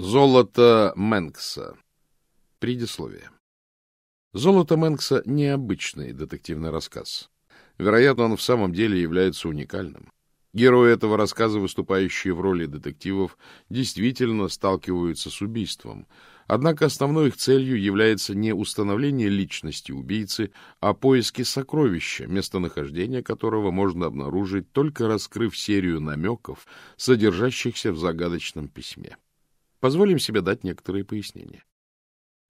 Золото Мэнкса. Предисловие. Золото Мэнкса — необычный детективный рассказ. Вероятно, он в самом деле является уникальным. Герои этого рассказа, выступающие в роли детективов, действительно сталкиваются с убийством. Однако основной их целью является не установление личности убийцы, а поиски сокровища, местонахождение которого можно обнаружить, только раскрыв серию намеков, содержащихся в загадочном письме. Позволим себе дать некоторые пояснения.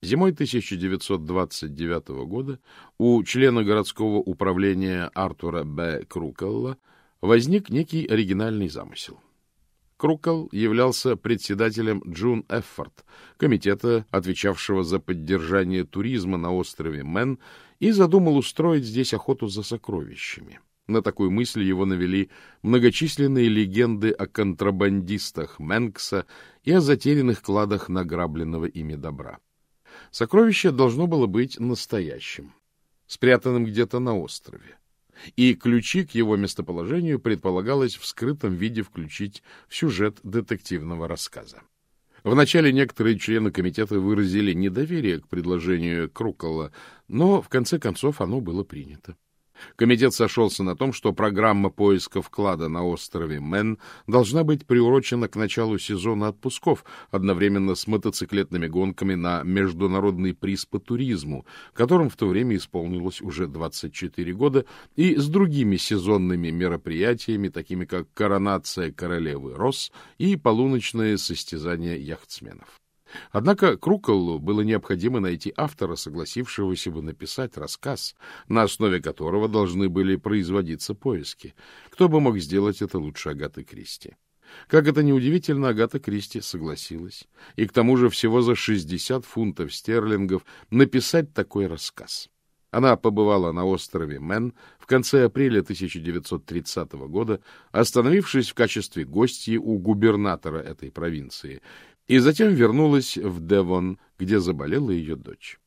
Зимой 1929 года у члена городского управления Артура Б. Крукелла возник некий оригинальный замысел. Крукелл являлся председателем Джун Эффорт, комитета, отвечавшего за поддержание туризма на острове Мэн, и задумал устроить здесь охоту за сокровищами. На такую мысль его навели многочисленные легенды о контрабандистах Мэнкса и о затерянных кладах награбленного ими добра. Сокровище должно было быть настоящим, спрятанным где-то на острове, и ключи к его местоположению предполагалось в скрытом виде включить в сюжет детективного рассказа. Вначале некоторые члены комитета выразили недоверие к предложению Крукола, но в конце концов оно было принято. Комитет сошелся на том, что программа поиска вклада на острове Мэн должна быть приурочена к началу сезона отпусков, одновременно с мотоциклетными гонками на международный приз по туризму, которым в то время исполнилось уже 24 года, и с другими сезонными мероприятиями, такими как коронация королевы Росс и полуночное состязание яхтсменов. Однако Круколлу было необходимо найти автора, согласившегося бы написать рассказ, на основе которого должны были производиться поиски. Кто бы мог сделать это лучше Агаты Кристи? Как это неудивительно, Агата Кристи согласилась. И к тому же всего за 60 фунтов стерлингов написать такой рассказ. Она побывала на острове Мэн в конце апреля 1930 года, остановившись в качестве гостьи у губернатора этой провинции, и затем вернулась в Девон, где заболела ее дочь.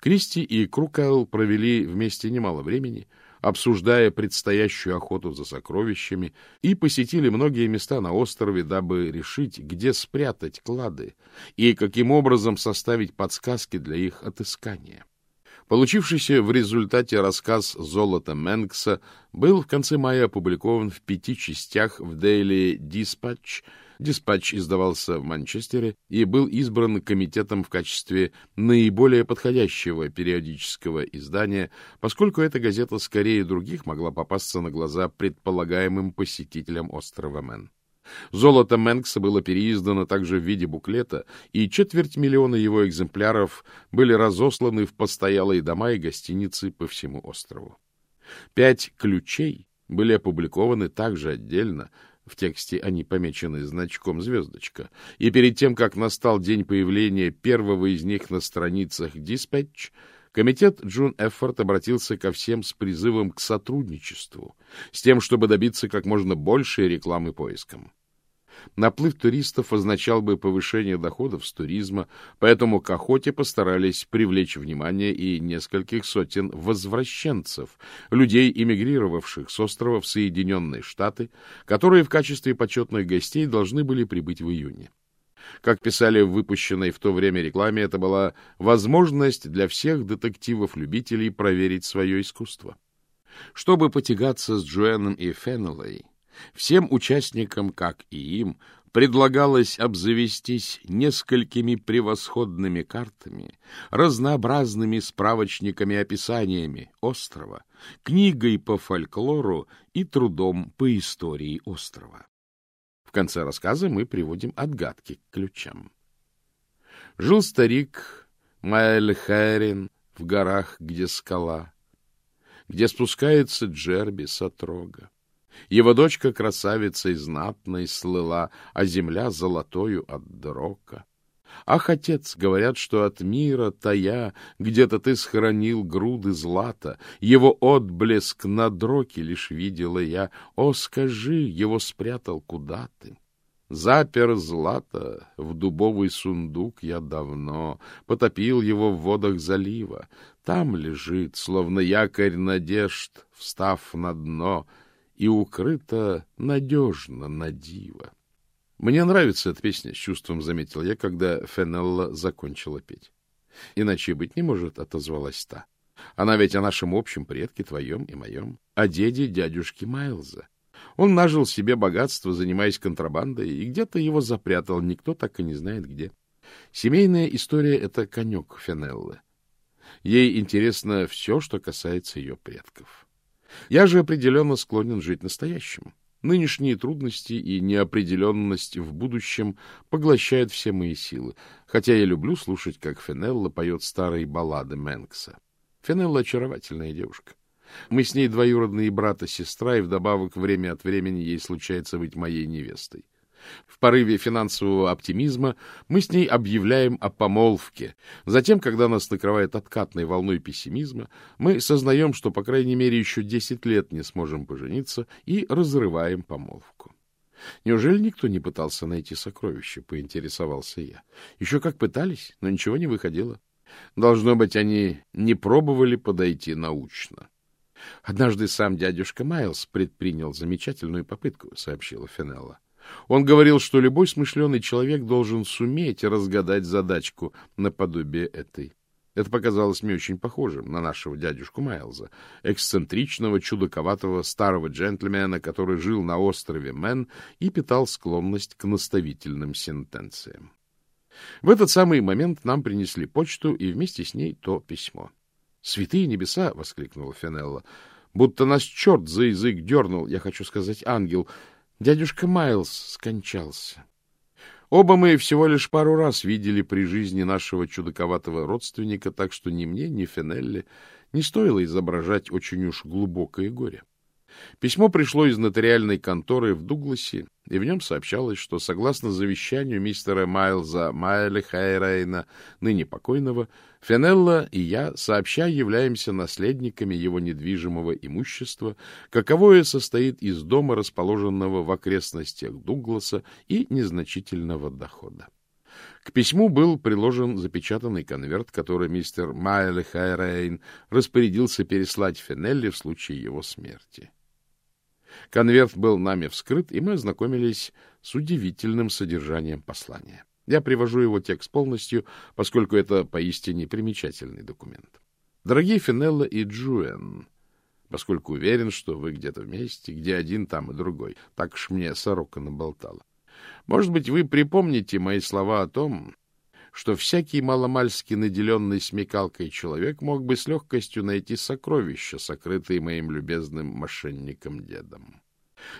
Кристи и Крукайл провели вместе немало времени, обсуждая предстоящую охоту за сокровищами, и посетили многие места на острове, дабы решить, где спрятать клады и каким образом составить подсказки для их отыскания. Получившийся в результате рассказ «Золото Мэнкса» был в конце мая опубликован в пяти частях в Daily Dispatch – Диспатч издавался в Манчестере и был избран комитетом в качестве наиболее подходящего периодического издания, поскольку эта газета скорее других могла попасться на глаза предполагаемым посетителям острова Мэн. Золото Мэнкса было переиздано также в виде буклета, и четверть миллиона его экземпляров были разосланы в постоялые дома и гостиницы по всему острову. Пять ключей были опубликованы также отдельно, в тексте они помечены значком «звездочка», и перед тем, как настал день появления первого из них на страницах «Диспетч», комитет Джун Эффорд обратился ко всем с призывом к сотрудничеству, с тем, чтобы добиться как можно большей рекламы поиском. Наплыв туристов означал бы повышение доходов с туризма, поэтому к охоте постарались привлечь внимание и нескольких сотен возвращенцев, людей, эмигрировавших с острова в Соединенные Штаты, которые в качестве почетных гостей должны были прибыть в июне. Как писали в выпущенной в то время рекламе, это была возможность для всех детективов-любителей проверить свое искусство. Чтобы потягаться с Джоэном и Феннеллой, Всем участникам, как и им, предлагалось обзавестись несколькими превосходными картами, разнообразными справочниками-описаниями острова, книгой по фольклору и трудом по истории острова. В конце рассказа мы приводим отгадки к ключам. Жил старик Маэль Хэрин в горах, где скала, где спускается Джерби с отрога. Его дочка красавицей знатной слыла, а земля золотою от дрока. Ах, отец, говорят, что от мира тая где-то ты схоронил груды злата, его отблеск на дроке лишь видела я. О, скажи, его спрятал куда ты? Запер злато в дубовый сундук я давно, потопил его в водах залива. Там лежит, словно якорь надежд, встав на дно — и укрыто надежно на диво. Мне нравится эта песня, с чувством заметил я, когда Фенелла закончила петь. Иначе быть не может, отозвалась та. Она ведь о нашем общем предке, твоем и моем, о деде дядюшки Майлза. Он нажил себе богатство, занимаясь контрабандой, и где-то его запрятал, никто так и не знает где. Семейная история — это конек Фенеллы. Ей интересно все, что касается ее предков. Я же определенно склонен жить настоящим. Нынешние трудности и неопределенность в будущем поглощают все мои силы, хотя я люблю слушать, как Фенелла поет старые баллады Мэнкса. Фенелла — очаровательная девушка. Мы с ней двоюродные брат и сестра, и вдобавок время от времени ей случается быть моей невестой. В порыве финансового оптимизма мы с ней объявляем о помолвке. Затем, когда нас накрывает откатной волной пессимизма, мы сознаем, что, по крайней мере, еще десять лет не сможем пожениться, и разрываем помолвку. Неужели никто не пытался найти сокровища, поинтересовался я. Еще как пытались, но ничего не выходило. Должно быть, они не пробовали подойти научно. Однажды сам дядюшка Майлз предпринял замечательную попытку, сообщила Финелла. Он говорил, что любой смышленый человек должен суметь разгадать задачку наподобие этой. Это показалось мне очень похожим на нашего дядюшку Майлза, эксцентричного, чудаковатого старого джентльмена, который жил на острове Мэн и питал склонность к наставительным сентенциям. В этот самый момент нам принесли почту и вместе с ней то письмо. — Святые небеса! — воскликнула Фенелла. — Будто нас черт за язык дернул, я хочу сказать, ангел — Дядюшка Майлз скончался. Оба мы всего лишь пару раз видели при жизни нашего чудаковатого родственника, так что ни мне, ни Фенелле не стоило изображать очень уж глубокое горе. Письмо пришло из нотариальной конторы в Дугласе, и в нем сообщалось, что, согласно завещанию мистера Майлза Майли Хайрейна, ныне покойного, Фенелла и я сообща являемся наследниками его недвижимого имущества, каковое состоит из дома, расположенного в окрестностях Дугласа, и незначительного дохода. К письму был приложен запечатанный конверт, который мистер Майли Хайрейн распорядился переслать Фенелле в случае его смерти. Конверт был нами вскрыт, и мы ознакомились с удивительным содержанием послания. Я привожу его текст полностью, поскольку это поистине примечательный документ. Дорогие Финелла и Джуэн, поскольку уверен, что вы где-то вместе, где один, там и другой, так уж мне сорока наболтала. Может быть, вы припомните мои слова о том, что всякий маломальски наделенный смекалкой человек мог бы с легкостью найти сокровища, сокрытые моим любезным мошенником-дедом.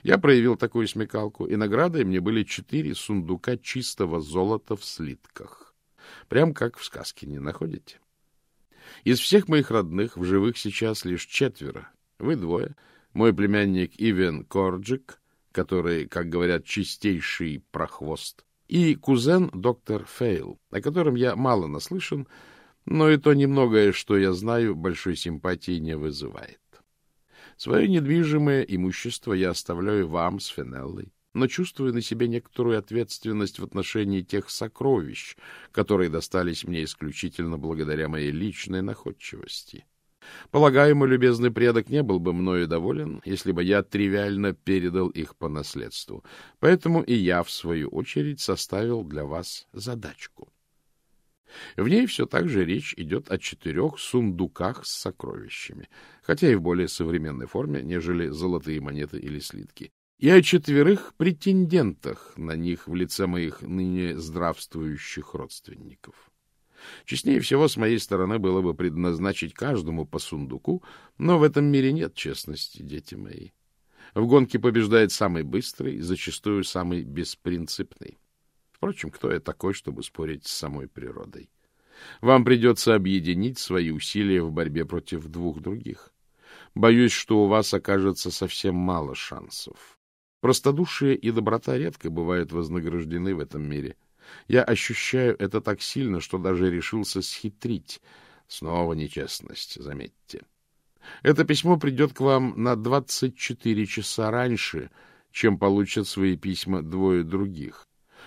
Я проявил такую смекалку, и наградой мне были четыре сундука чистого золота в слитках. Прям как в сказке, не находите? Из всех моих родных в живых сейчас лишь четверо. Вы двое, мой племянник Ивен Корджик, который, как говорят, чистейший прохвост, и кузен доктор Фейл, о котором я мало наслышан, но и то немногое, что я знаю, большой симпатии не вызывает. Свое недвижимое имущество я оставляю вам с Фенеллой, но чувствую на себе некоторую ответственность в отношении тех сокровищ, которые достались мне исключительно благодаря моей личной находчивости. Полагаю, мой любезный предок не был бы мною доволен, если бы я тривиально передал их по наследству. Поэтому и я, в свою очередь, составил для вас задачку. В ней все так же речь идет о четырех сундуках с сокровищами, хотя и в более современной форме, нежели золотые монеты или слитки, и о четверых претендентах на них в лице моих ныне здравствующих родственников. Честнее всего с моей стороны было бы предназначить каждому по сундуку, но в этом мире нет честности, дети мои. В гонке побеждает самый быстрый, зачастую самый беспринципный. Впрочем, кто я такой, чтобы спорить с самой природой? Вам придется объединить свои усилия в борьбе против двух других. Боюсь, что у вас окажется совсем мало шансов. Простодушие и доброта редко бывают вознаграждены в этом мире — я ощущаю это так сильно, что даже решился схитрить. Снова нечестность, заметьте. Это письмо придет к вам на 24 часа раньше, чем получат свои письма двое других.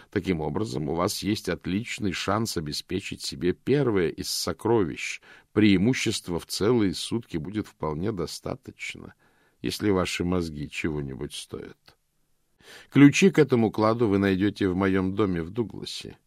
Таким образом, у вас есть отличный шанс обеспечить себе первое из сокровищ. Преимущества в целые сутки будет вполне достаточно, если ваши мозги чего-нибудь стоят. Ключи к этому кладу вы найдете в моем доме в Дугласе.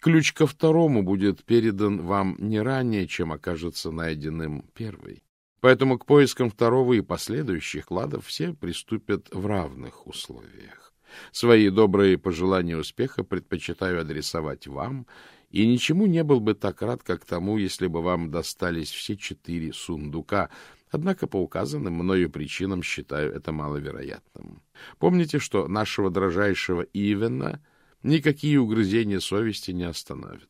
Ключ ко второму будет передан вам не ранее, чем окажется найденным первый. Поэтому к поискам второго и последующих кладов все приступят в равных условиях. Свои добрые пожелания успеха предпочитаю адресовать вам, и ничему не был бы так рад, как тому, если бы вам достались все четыре сундука, однако по указанным мною причинам считаю это маловероятным. Помните, что нашего дрожайшего Ивена никакие угрызения совести не остановят.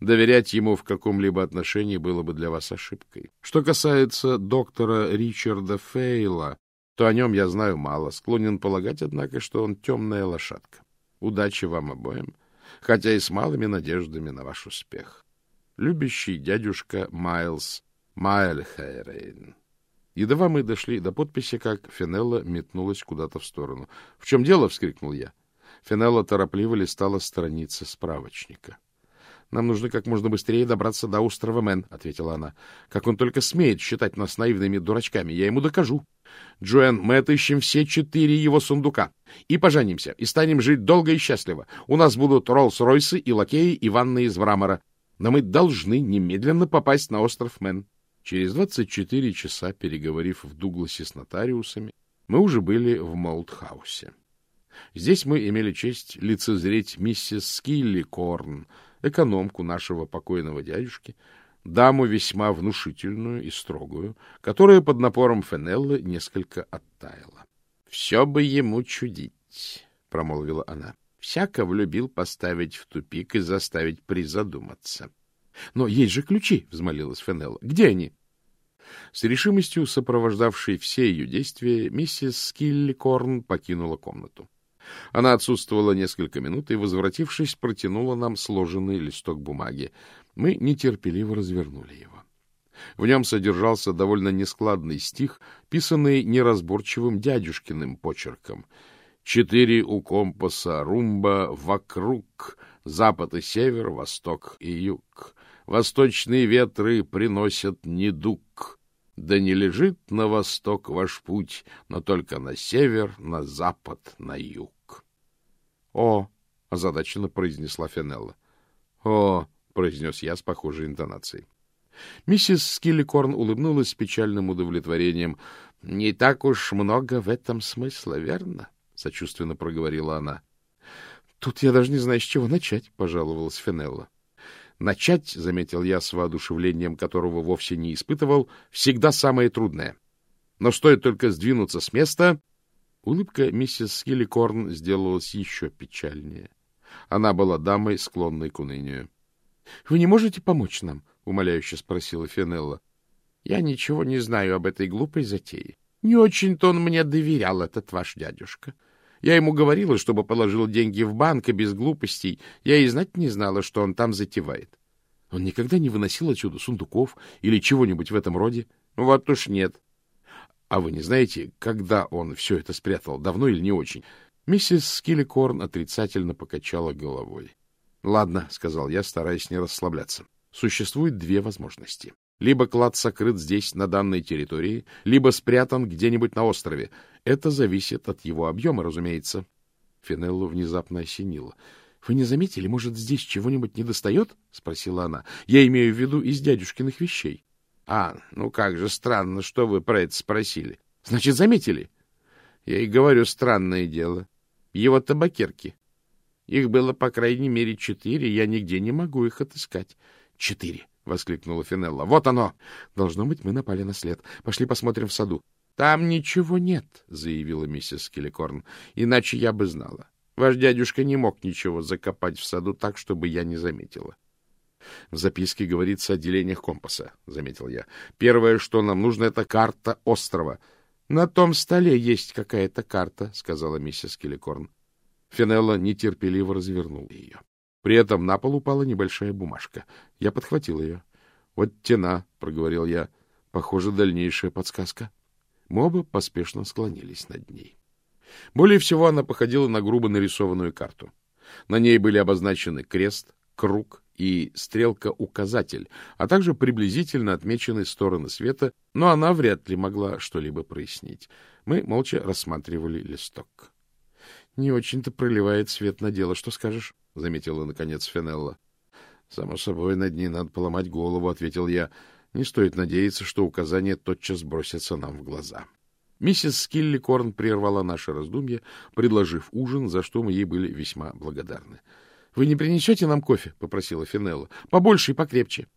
Доверять ему в каком-либо отношении было бы для вас ошибкой. Что касается доктора Ричарда Фейла, то о нем я знаю мало. Склонен полагать, однако, что он темная лошадка. Удачи вам обоим, хотя и с малыми надеждами на ваш успех. Любящий дядюшка Майлз Майльхейрейн. Едва мы дошли до подписи, как Финелла метнулась куда-то в сторону. — В чем дело? — вскрикнул я. Финелла торопливо листала страницы справочника. Нам нужно как можно быстрее добраться до острова Мэн, — ответила она. — Как он только смеет считать нас наивными дурачками, я ему докажу. Джоэн, мы отыщем все четыре его сундука. И поженимся, и станем жить долго и счастливо. У нас будут Роллс-Ройсы и лакеи, и ванны из мрамора. Но мы должны немедленно попасть на остров Мэн. Через двадцать четыре часа, переговорив в Дугласе с нотариусами, мы уже были в Молдхаусе. Здесь мы имели честь лицезреть миссис Скилли Корн, экономку нашего покойного дядюшки, даму весьма внушительную и строгую, которая под напором Фенеллы несколько оттаяла. — Все бы ему чудить, — промолвила она. — Всякого любил поставить в тупик и заставить призадуматься. — Но есть же ключи, — взмолилась Фенелла. — Где они? С решимостью, сопровождавшей все ее действия, миссис Скилликорн покинула комнату. Она отсутствовала несколько минут и, возвратившись, протянула нам сложенный листок бумаги. Мы нетерпеливо развернули его. В нем содержался довольно нескладный стих, писанный неразборчивым дядюшкиным почерком. «Четыре у компаса румба вокруг, запад и север, восток и юг. Восточные ветры приносят недуг. Да не лежит на восток ваш путь, но только на север, на запад, на юг. — О! — озадаченно произнесла Фенелла. — О! — произнес я с похожей интонацией. Миссис Скилликорн улыбнулась с печальным удовлетворением. — Не так уж много в этом смысла, верно? — сочувственно проговорила она. — Тут я даже не знаю, с чего начать, — пожаловалась Фенелла. — Начать, — заметил я с воодушевлением, которого вовсе не испытывал, — всегда самое трудное. Но стоит только сдвинуться с места, Улыбка миссис Скилликорн сделалась еще печальнее. Она была дамой, склонной к унынию. — Вы не можете помочь нам? — умоляюще спросила Фенелла. — Я ничего не знаю об этой глупой затее. Не очень-то он мне доверял, этот ваш дядюшка. Я ему говорила, чтобы положил деньги в банк, и без глупостей. Я и знать не знала, что он там затевает. Он никогда не выносил отсюда сундуков или чего-нибудь в этом роде? Вот уж нет. А вы не знаете, когда он все это спрятал, давно или не очень? Миссис Скилликорн отрицательно покачала головой. — Ладно, — сказал я, стараясь не расслабляться. Существует две возможности. Либо клад сокрыт здесь, на данной территории, либо спрятан где-нибудь на острове. Это зависит от его объема, разумеется. Финеллу внезапно осенило. — Вы не заметили, может, здесь чего-нибудь недостает? — спросила она. — Я имею в виду из дядюшкиных вещей. — А, ну как же странно, что вы про это спросили. — Значит, заметили? — Я и говорю, странное дело. Его табакерки. Их было, по крайней мере, четыре, я нигде не могу их отыскать. — Четыре! — воскликнула Финелла. — Вот оно! Должно быть, мы напали на след. Пошли посмотрим в саду. — Там ничего нет, — заявила миссис Келликорн. — Иначе я бы знала. Ваш дядюшка не мог ничего закопать в саду так, чтобы я не заметила. — В записке говорится о делениях компаса, — заметил я. — Первое, что нам нужно, — это карта острова. — На том столе есть какая-то карта, — сказала миссис Келликорн. Финелла нетерпеливо развернула ее. При этом на пол упала небольшая бумажка. Я подхватил ее. — Вот тена, — проговорил я. — Похоже, дальнейшая подсказка. Мы оба поспешно склонились над ней. Более всего она походила на грубо нарисованную карту. На ней были обозначены крест, круг и стрелка-указатель, а также приблизительно отмечены стороны света, но она вряд ли могла что-либо прояснить. Мы молча рассматривали листок. — Не очень-то проливает свет на дело. Что скажешь? — заметила, наконец, Фенелла. — Само собой, над ней надо поломать голову, — ответил я. Не стоит надеяться, что указания тотчас бросятся нам в глаза. Миссис Скилликорн прервала наше раздумье, предложив ужин, за что мы ей были весьма благодарны. — Вы не принесете нам кофе? — попросила Финелла. — Побольше и покрепче.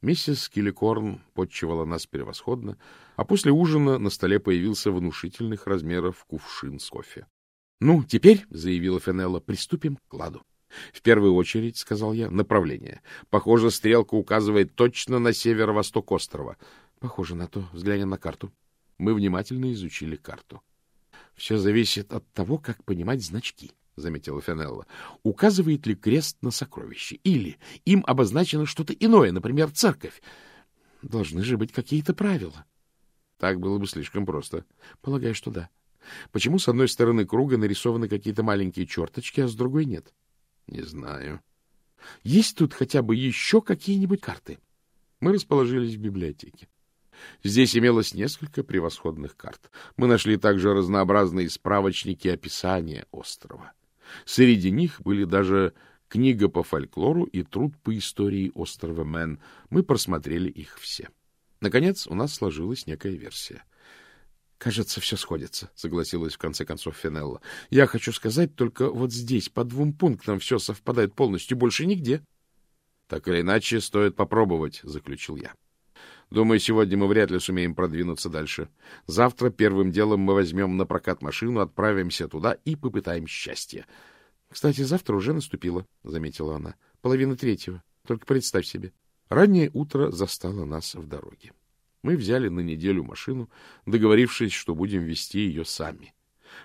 Миссис Килликорн подчевала нас превосходно, а после ужина на столе появился внушительных размеров кувшин с кофе. — Ну, теперь, — заявила Фенелла, — приступим к ладу. — В первую очередь, — сказал я, — направление. Похоже, стрелка указывает точно на северо-восток острова. — Похоже на то. Взглянем на карту. Мы внимательно изучили карту. — Все зависит от того, как понимать значки, — заметила Фенелла. — Указывает ли крест на сокровище? Или им обозначено что-то иное, например, церковь? Должны же быть какие-то правила. — Так было бы слишком просто. — Полагаю, что да. Почему с одной стороны круга нарисованы какие-то маленькие черточки, а с другой нет? — Не знаю. — Есть тут хотя бы еще какие-нибудь карты? Мы расположились в библиотеке. Здесь имелось несколько превосходных карт. Мы нашли также разнообразные справочники описания острова. Среди них были даже книга по фольклору и труд по истории острова Мэн. Мы просмотрели их все. Наконец, у нас сложилась некая версия —— Кажется, все сходится, — согласилась в конце концов Финелла. — Я хочу сказать, только вот здесь по двум пунктам все совпадает полностью, больше нигде. — Так или иначе, стоит попробовать, — заключил я. Думаю, сегодня мы вряд ли сумеем продвинуться дальше. Завтра первым делом мы возьмем на прокат машину, отправимся туда и попытаем счастье. — Кстати, завтра уже наступило, — заметила она. — Половина третьего. Только представь себе. Раннее утро застало нас в дороге. Мы взяли на неделю машину, договорившись, что будем вести ее сами.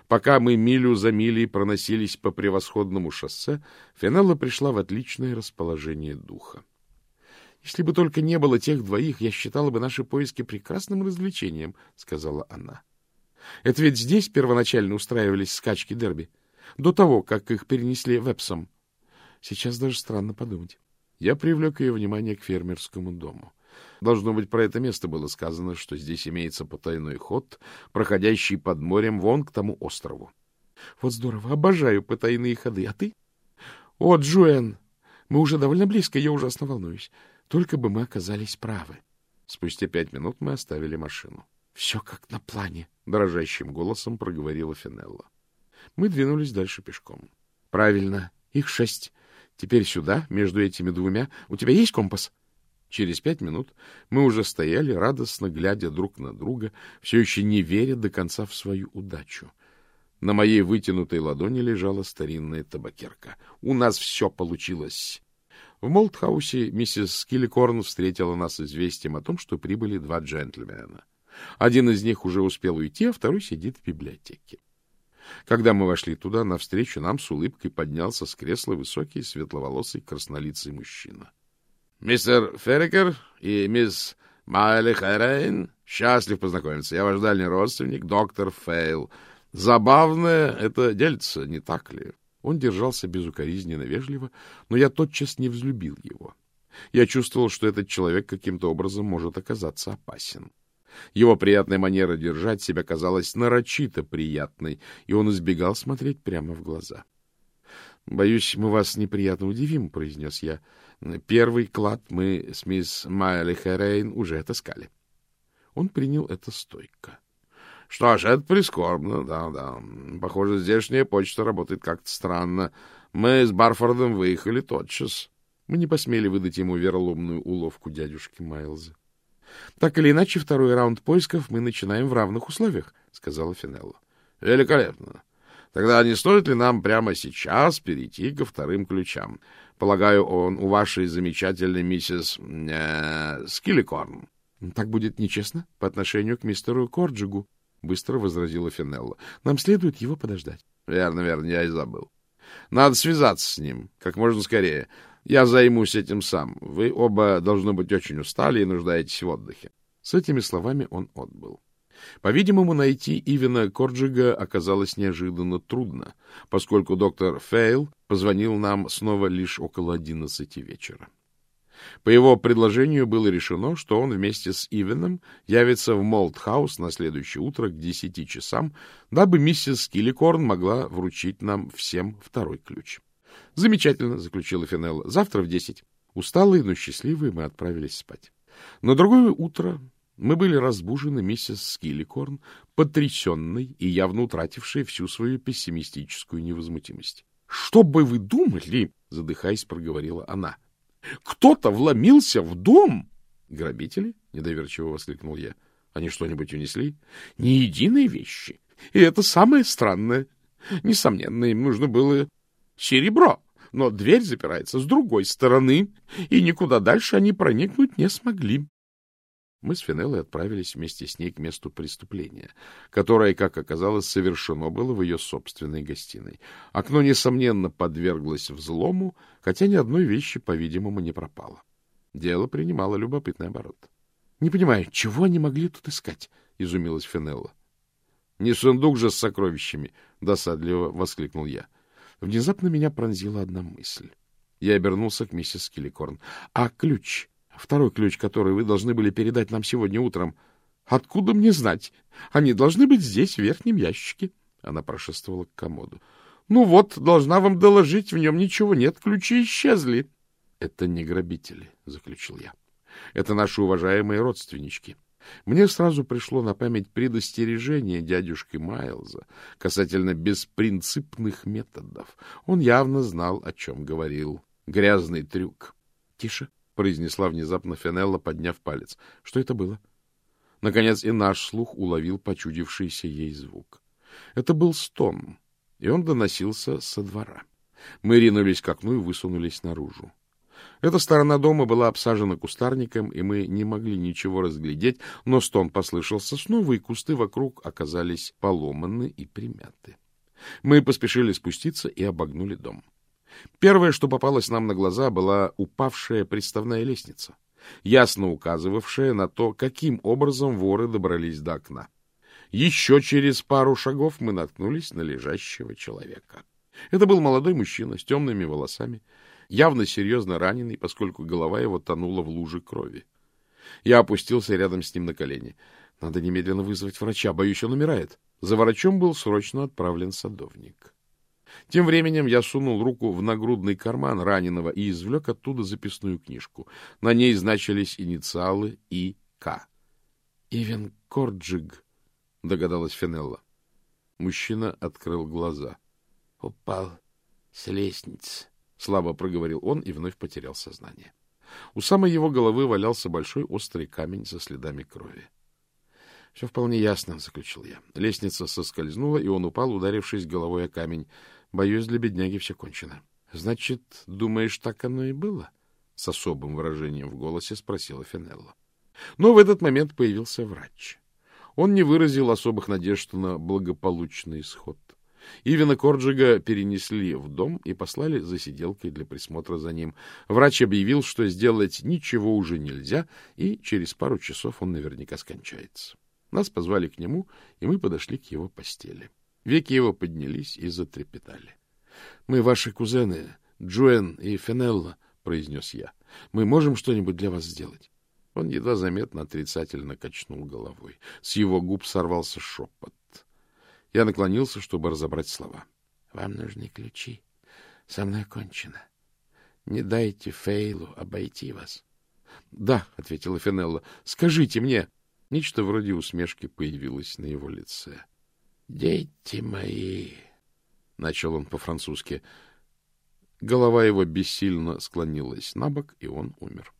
Пока мы милю за милей проносились по превосходному шоссе, Финелла пришла в отличное расположение духа. — Если бы только не было тех двоих, я считала бы наши поиски прекрасным развлечением, — сказала она. — Это ведь здесь первоначально устраивались скачки дерби, до того, как их перенесли в Эпсом. Сейчас даже странно подумать. Я привлек ее внимание к фермерскому дому. Должно быть, про это место было сказано, что здесь имеется потайной ход, проходящий под морем вон к тому острову. Вот здорово, обожаю потайные ходы. А ты? О, Джоэн, мы уже довольно близко, я ужасно волнуюсь. Только бы мы оказались правы. Спустя пять минут мы оставили машину. — Все как на плане, — дрожащим голосом проговорила Финелла. Мы двинулись дальше пешком. — Правильно, их шесть. Теперь сюда, между этими двумя. У тебя есть компас? Через пять минут мы уже стояли, радостно глядя друг на друга, все еще не веря до конца в свою удачу. На моей вытянутой ладони лежала старинная табакерка. У нас все получилось. В Молдхаусе миссис Скилликорн встретила нас известием о том, что прибыли два джентльмена. Один из них уже успел уйти, а второй сидит в библиотеке. Когда мы вошли туда, навстречу нам с улыбкой поднялся с кресла высокий, светловолосый, краснолицый мужчина. — Мистер Феррикер и мисс Майли Хэрейн, счастлив познакомиться. Я ваш дальний родственник, доктор Фейл. Забавное это дельце, не так ли? Он держался безукоризненно вежливо, но я тотчас не взлюбил его. Я чувствовал, что этот человек каким-то образом может оказаться опасен. Его приятная манера держать себя казалась нарочито приятной, и он избегал смотреть прямо в глаза. — Боюсь, мы вас неприятно удивим, — произнес я. Первый клад мы с мисс Майли Херейн уже отыскали. Он принял это стойко. — Что ж, это прискорбно, да-да. Похоже, здешняя почта работает как-то странно. Мы с Барфордом выехали тотчас. Мы не посмели выдать ему вероломную уловку дядюшки Майлза. — Так или иначе, второй раунд поисков мы начинаем в равных условиях, — сказала Финелла. — Великолепно. Тогда не стоит ли нам прямо сейчас перейти ко вторым ключам? Полагаю, он у вашей замечательной миссис э, Скилликорн. — Так будет нечестно по отношению к мистеру Корджигу, — быстро возразила Финелла. — Нам следует его подождать. — Верно, верно, я и забыл. Надо связаться с ним как можно скорее. Я займусь этим сам. Вы оба, должно быть, очень устали и нуждаетесь в отдыхе. С этими словами он отбыл. По-видимому, найти Ивена Корджига оказалось неожиданно трудно, поскольку доктор Фейл позвонил нам снова лишь около одиннадцати вечера. По его предложению было решено, что он вместе с Ивеном явится в Молдхаус на следующее утро к десяти часам, дабы миссис Килликорн могла вручить нам всем второй ключ. — Замечательно, — заключила Финелла. — Завтра в десять. Усталые, но счастливые мы отправились спать. На другое утро мы были разбужены миссис Скилликорн, потрясенной и явно утратившей всю свою пессимистическую невозмутимость. — Что бы вы думали? — задыхаясь, проговорила она. — Кто-то вломился в дом! — Грабители? — недоверчиво воскликнул я. — Они что-нибудь унесли? — Ни единой вещи. И это самое странное. Несомненно, им нужно было серебро, но дверь запирается с другой стороны, и никуда дальше они проникнуть не смогли. Мы с Финеллой отправились вместе с ней к месту преступления, которое, как оказалось, совершено было в ее собственной гостиной. Окно, несомненно, подверглось взлому, хотя ни одной вещи, по-видимому, не пропало. Дело принимало любопытный оборот. — Не понимаю, чего они могли тут искать? — изумилась Финелла. — Не сундук же с сокровищами! — досадливо воскликнул я. Внезапно меня пронзила одна мысль. Я обернулся к миссис Килликорн. — А ключ? Второй ключ, который вы должны были передать нам сегодня утром. Откуда мне знать? Они должны быть здесь, в верхнем ящике. Она прошествовала к комоду. — Ну вот, должна вам доложить, в нем ничего нет, ключи исчезли. — Это не грабители, — заключил я. — Это наши уважаемые родственнички. Мне сразу пришло на память предостережение дядюшки Майлза касательно беспринципных методов. Он явно знал, о чем говорил. Грязный трюк. — Тише, — произнесла внезапно Фенелла, подняв палец. — Что это было? Наконец и наш слух уловил почудившийся ей звук. Это был стон, и он доносился со двора. Мы ринулись к окну и высунулись наружу. Эта сторона дома была обсажена кустарником, и мы не могли ничего разглядеть, но стон послышался снова, и кусты вокруг оказались поломаны и примяты. Мы поспешили спуститься и обогнули дом. Первое, что попалось нам на глаза, была упавшая приставная лестница, ясно указывавшая на то, каким образом воры добрались до окна. Еще через пару шагов мы наткнулись на лежащего человека. Это был молодой мужчина с темными волосами, явно серьезно раненый, поскольку голова его тонула в луже крови. Я опустился рядом с ним на колени. Надо немедленно вызвать врача, боюсь, он умирает. За врачом был срочно отправлен садовник. Тем временем я сунул руку в нагрудный карман раненого и извлек оттуда записную книжку. На ней значились инициалы И. К. — Ивен Корджиг, — догадалась Фенелла. Мужчина открыл глаза. — Упал с лестницы, — слабо проговорил он и вновь потерял сознание. У самой его головы валялся большой острый камень со следами крови. — Все вполне ясно, — заключил я. Лестница соскользнула, и он упал, ударившись головой о камень. Боюсь, для бедняги все кончено. — Значит, думаешь, так оно и было? — с особым выражением в голосе спросила Фенелла. Но в этот момент появился врач. Он не выразил особых надежд на благополучный исход. Ивина Корджига перенесли в дом и послали за сиделкой для присмотра за ним. Врач объявил, что сделать ничего уже нельзя, и через пару часов он наверняка скончается. Нас позвали к нему, и мы подошли к его постели. Веки его поднялись и затрепетали. — Мы ваши кузены, Джуэн и Фенелла, — произнес я. — Мы можем что-нибудь для вас сделать? Он едва заметно отрицательно качнул головой. С его губ сорвался шепот. Я наклонился, чтобы разобрать слова. — Вам нужны ключи. Со мной кончено. Не дайте Фейлу обойти вас. — Да, — ответила Фенелла. — Скажите мне. Нечто вроде усмешки появилось на его лице. — Дети мои, — начал он по-французски. Голова его бессильно склонилась на бок, и он умер.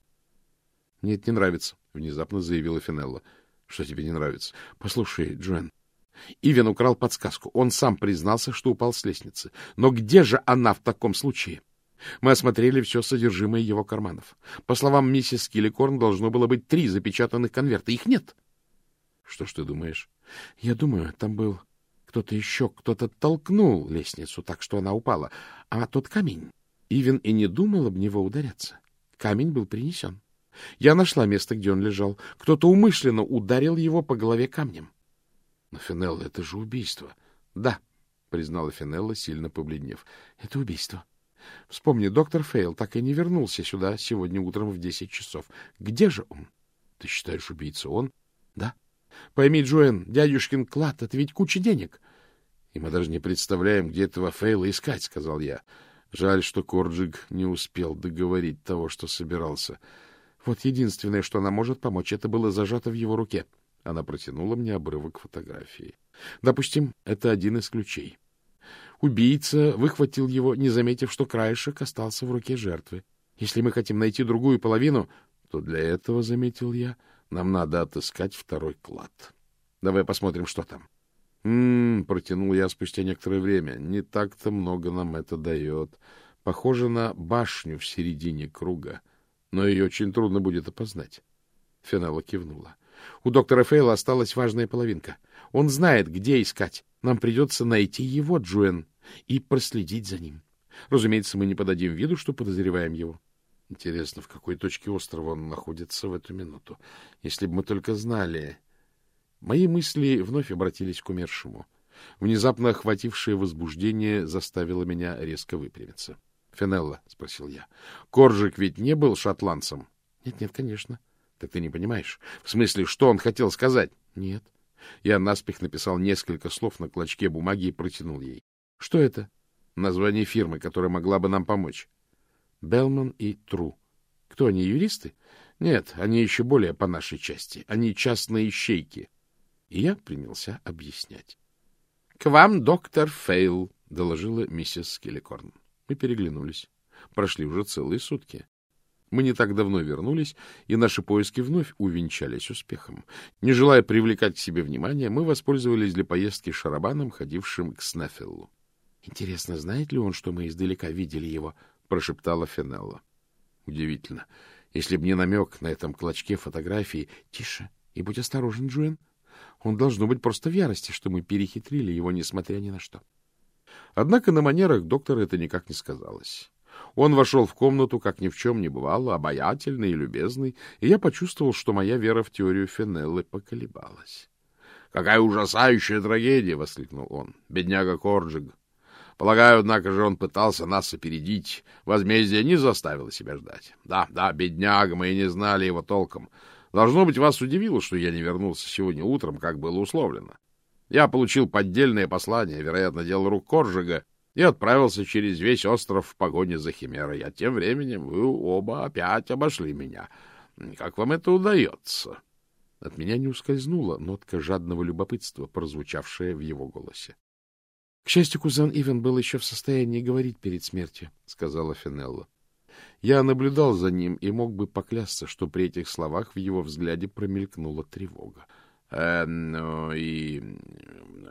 — Нет, не нравится, — внезапно заявила Финелла. — Что тебе не нравится? — Послушай, Джоэн, Ивен украл подсказку. Он сам признался, что упал с лестницы. Но где же она в таком случае? Мы осмотрели все содержимое его карманов. По словам миссис Килликорн, должно было быть три запечатанных конверта. Их нет. — Что ж ты думаешь? — Я думаю, там был кто-то еще, кто-то толкнул лестницу так, что она упала. А тот камень... Ивен и не думал об него ударяться. Камень был принесен. Я нашла место, где он лежал. Кто-то умышленно ударил его по голове камнем. — Но, Финелла, это же убийство. — Да, — признала Финелла, сильно побледнев. — Это убийство. Вспомни, доктор Фейл так и не вернулся сюда сегодня утром в десять часов. Где же он? Ты считаешь, убийца он? Да. Пойми, Джоэн, дядюшкин клад — это ведь куча денег. И мы даже не представляем, где этого Фейла искать, — сказал я. Жаль, что Корджик не успел договорить того, что собирался. Вот единственное, что она может помочь, это было зажато в его руке. Она протянула мне обрывок фотографии. Допустим, это один из ключей. Убийца выхватил его, не заметив, что краешек остался в руке жертвы. Если мы хотим найти другую половину, то для этого, — заметил я, — нам надо отыскать второй клад. Давай посмотрим, что там. «М-м-м», протянул я спустя некоторое время, — не так-то много нам это дает. Похоже на башню в середине круга, но ее очень трудно будет опознать. Фенелла кивнула. У доктора Фейла осталась важная половинка. Он знает, где искать. Нам придется найти его, Джуэн и проследить за ним. Разумеется, мы не подадим виду, что подозреваем его. Интересно, в какой точке острова он находится в эту минуту. Если бы мы только знали... Мои мысли вновь обратились к умершему. Внезапно охватившее возбуждение заставило меня резко выпрямиться. — Фенелла, — спросил я, — Коржик ведь не был шотландцем? Нет, — Нет-нет, конечно. — Так ты не понимаешь. В смысле, что он хотел сказать? — Нет. Я наспех написал несколько слов на клочке бумаги и протянул ей. Что это? Название фирмы, которая могла бы нам помочь. Белман и Тру. Кто они, юристы? Нет, они еще более по нашей части. Они частные ищейки. И я принялся объяснять. — К вам доктор Фейл, — доложила миссис Скелликорн. Мы переглянулись. Прошли уже целые сутки. Мы не так давно вернулись, и наши поиски вновь увенчались успехом. Не желая привлекать к себе внимание, мы воспользовались для поездки шарабаном, ходившим к Снефеллу. — Интересно, знает ли он, что мы издалека видели его? — прошептала Фенелла. Удивительно. Если б не намек на этом клочке фотографии... — Тише и будь осторожен, Джуэн. Он должно быть просто в ярости, что мы перехитрили его, несмотря ни на что. Однако на манерах доктора это никак не сказалось. Он вошел в комнату, как ни в чем не бывало, обаятельный и любезный, и я почувствовал, что моя вера в теорию Фенеллы поколебалась. — Какая ужасающая трагедия! — воскликнул он. — Бедняга Корджиг! Полагаю, однако же, он пытался нас опередить. Возмездие не заставило себя ждать. Да, да, бедняга, мы и не знали его толком. Должно быть, вас удивило, что я не вернулся сегодня утром, как было условлено. Я получил поддельное послание, вероятно, дело рук Коржига, и отправился через весь остров в погоне за Химерой. А тем временем вы оба опять обошли меня. Как вам это удается? От меня не ускользнула нотка жадного любопытства, прозвучавшая в его голосе. — К счастью, кузен Ивен был еще в состоянии говорить перед смертью, — сказала Финелла. Я наблюдал за ним и мог бы поклясться, что при этих словах в его взгляде промелькнула тревога. — Э, ну и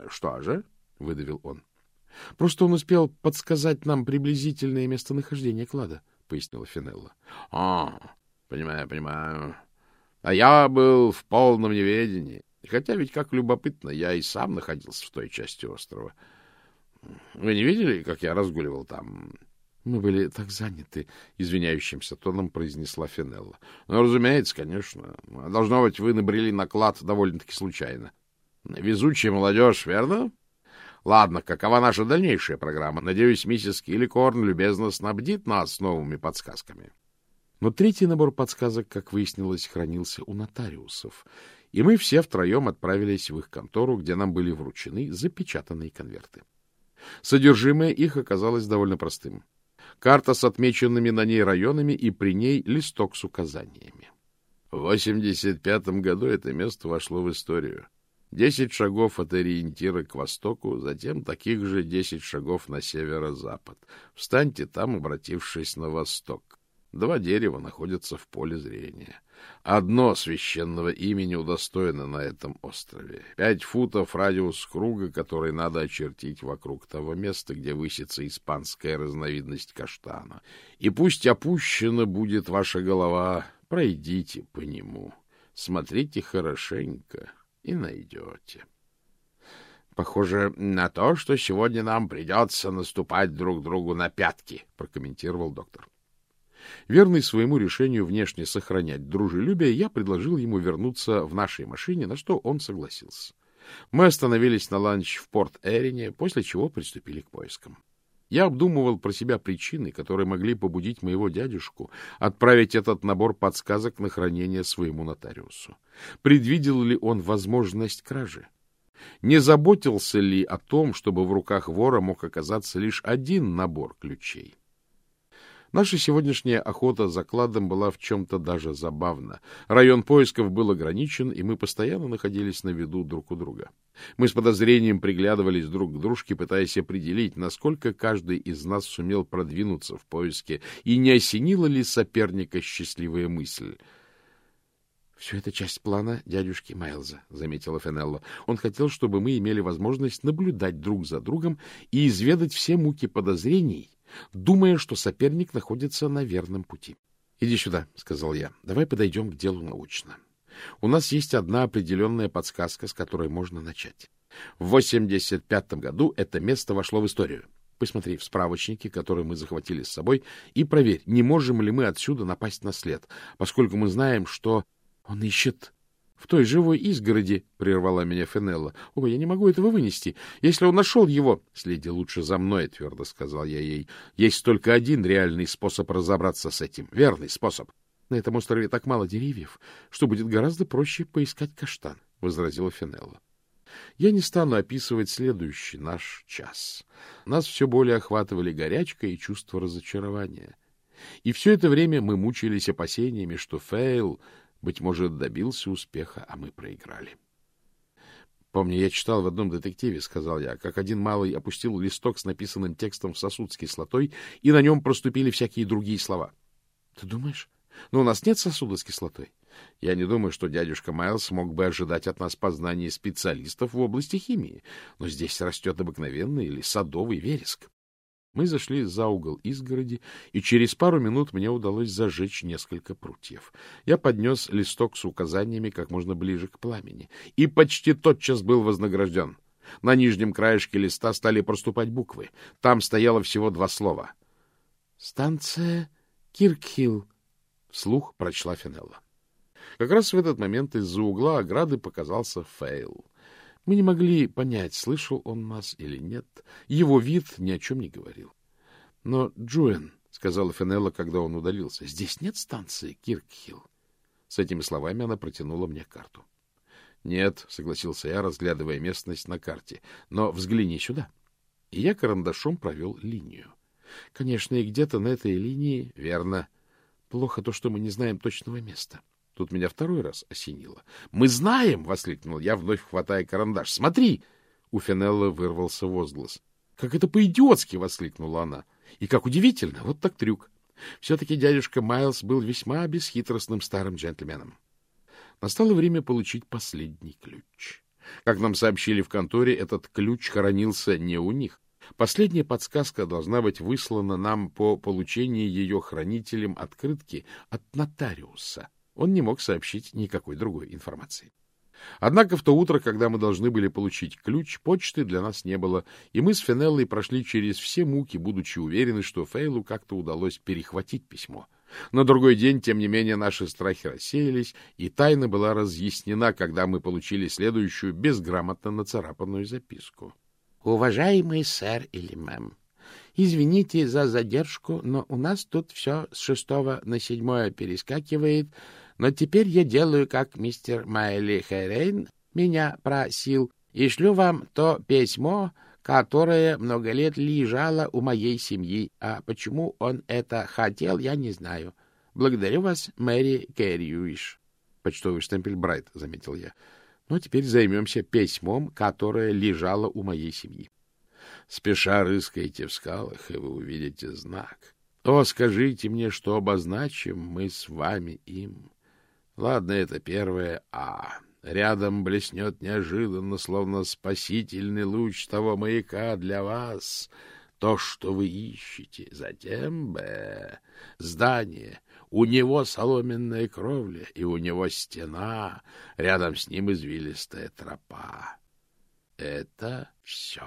что же? — выдавил он. — Просто он успел подсказать нам приблизительное местонахождение клада, — пояснила Финелла. — А, понимаю, понимаю. А я был в полном неведении. Хотя ведь, как любопытно, я и сам находился в той части острова. — вы не видели, как я разгуливал там? Мы были так заняты, — извиняющимся тоном произнесла Финелла. — Ну, разумеется, конечно. Должно быть, вы набрели на клад довольно-таки случайно. Везучая молодежь, верно? Ладно, какова наша дальнейшая программа? Надеюсь, миссис Килликорн любезно снабдит нас новыми подсказками. Но третий набор подсказок, как выяснилось, хранился у нотариусов, и мы все втроем отправились в их контору, где нам были вручены запечатанные конверты. Содержимое их оказалось довольно простым. Карта с отмеченными на ней районами и при ней листок с указаниями. В 85 году это место вошло в историю. Десять шагов от ориентира к востоку, затем таких же десять шагов на северо-запад. Встаньте там, обратившись на восток. Два дерева находятся в поле зрения. Одно священного имени удостоено на этом острове. Пять футов радиус круга, который надо очертить вокруг того места, где высится испанская разновидность каштана. И пусть опущена будет ваша голова, пройдите по нему. Смотрите хорошенько и найдете. — Похоже на то, что сегодня нам придется наступать друг другу на пятки, — прокомментировал доктор. Верный своему решению внешне сохранять дружелюбие, я предложил ему вернуться в нашей машине, на что он согласился. Мы остановились на ланч в Порт-Эрине, после чего приступили к поискам. Я обдумывал про себя причины, которые могли побудить моего дядюшку отправить этот набор подсказок на хранение своему нотариусу. Предвидел ли он возможность кражи? Не заботился ли о том, чтобы в руках вора мог оказаться лишь один набор ключей? Наша сегодняшняя охота за кладом была в чем-то даже забавна. Район поисков был ограничен, и мы постоянно находились на виду друг у друга. Мы с подозрением приглядывались друг к дружке, пытаясь определить, насколько каждый из нас сумел продвинуться в поиске, и не осенила ли соперника счастливая мысль. — Все это часть плана дядюшки Майлза, — заметила Фенелло. Он хотел, чтобы мы имели возможность наблюдать друг за другом и изведать все муки подозрений, думая, что соперник находится на верном пути. — Иди сюда, — сказал я. — Давай подойдем к делу научно. У нас есть одна определенная подсказка, с которой можно начать. В 85-м году это место вошло в историю. Посмотри в справочнике, который мы захватили с собой, и проверь, не можем ли мы отсюда напасть на след, поскольку мы знаем, что он ищет в той живой изгороди, — прервала меня Фенелла. — Ой, я не могу этого вынести. Если он нашел его... — Следи лучше за мной, — твердо сказал я ей. — Есть только один реальный способ разобраться с этим. Верный способ. — На этом острове так мало деревьев, что будет гораздо проще поискать каштан, — возразила Фенелла. Я не стану описывать следующий наш час. Нас все более охватывали горячка и чувство разочарования. И все это время мы мучились опасениями, что Фейл быть может, добился успеха, а мы проиграли. Помню, я читал в одном детективе, — сказал я, как один малый опустил листок с написанным текстом в сосуд с кислотой, и на нем проступили всякие другие слова. — Ты думаешь? Но у нас нет сосуда с кислотой. Я не думаю, что дядюшка Майлз мог бы ожидать от нас познаний специалистов в области химии, но здесь растет обыкновенный или садовый вереск. Мы зашли за угол изгороди, и через пару минут мне удалось зажечь несколько прутьев. Я поднес листок с указаниями как можно ближе к пламени, и почти тотчас был вознагражден. На нижнем краешке листа стали проступать буквы. Там стояло всего два слова. — Станция Киркхилл, — вслух прочла Финелла. Как раз в этот момент из-за угла ограды показался Фейл. Мы не могли понять, слышал он нас или нет. Его вид ни о чем не говорил. — Но, Джуэн, — сказала Фенелла, когда он удалился, — здесь нет станции Киркхилл. С этими словами она протянула мне карту. — Нет, — согласился я, разглядывая местность на карте, — но взгляни сюда. И я карандашом провел линию. Конечно, и где-то на этой линии, верно, плохо то, что мы не знаем точного места. — Тут меня второй раз осенило. «Мы знаем!» — воскликнул я, вновь хватая карандаш. «Смотри!» У Фенеллы вырвался возглас. «Как это по-идиотски!» — воскликнула она. «И как удивительно! Вот так трюк!» Все-таки дядюшка Майлз был весьма бесхитростным старым джентльменом. Настало время получить последний ключ. Как нам сообщили в конторе, этот ключ хранился не у них. Последняя подсказка должна быть выслана нам по получении ее хранителем открытки от нотариуса — он не мог сообщить никакой другой информации. Однако в то утро, когда мы должны были получить ключ, почты для нас не было, и мы с Фенеллой прошли через все муки, будучи уверены, что Фейлу как-то удалось перехватить письмо. На другой день, тем не менее, наши страхи рассеялись, и тайна была разъяснена, когда мы получили следующую безграмотно нацарапанную записку. — Уважаемый сэр или мэм, извините за задержку, но у нас тут все с шестого на седьмое перескакивает, — но теперь я делаю, как мистер Майли Херейн меня просил, и шлю вам то письмо, которое много лет лежало у моей семьи. А почему он это хотел, я не знаю. Благодарю вас, Мэри Кэрриуиш. Почтовый штемпель Брайт, — заметил я. Ну, теперь займемся письмом, которое лежало у моей семьи. Спеша рыскайте в скалах, и вы увидите знак. О, скажите мне, что обозначим мы с вами им. Ладно, это первое «А». Рядом блеснет неожиданно, словно спасительный луч того маяка для вас, то, что вы ищете. Затем «Б». Здание. У него соломенная кровля, и у него стена. Рядом с ним извилистая тропа. Это все.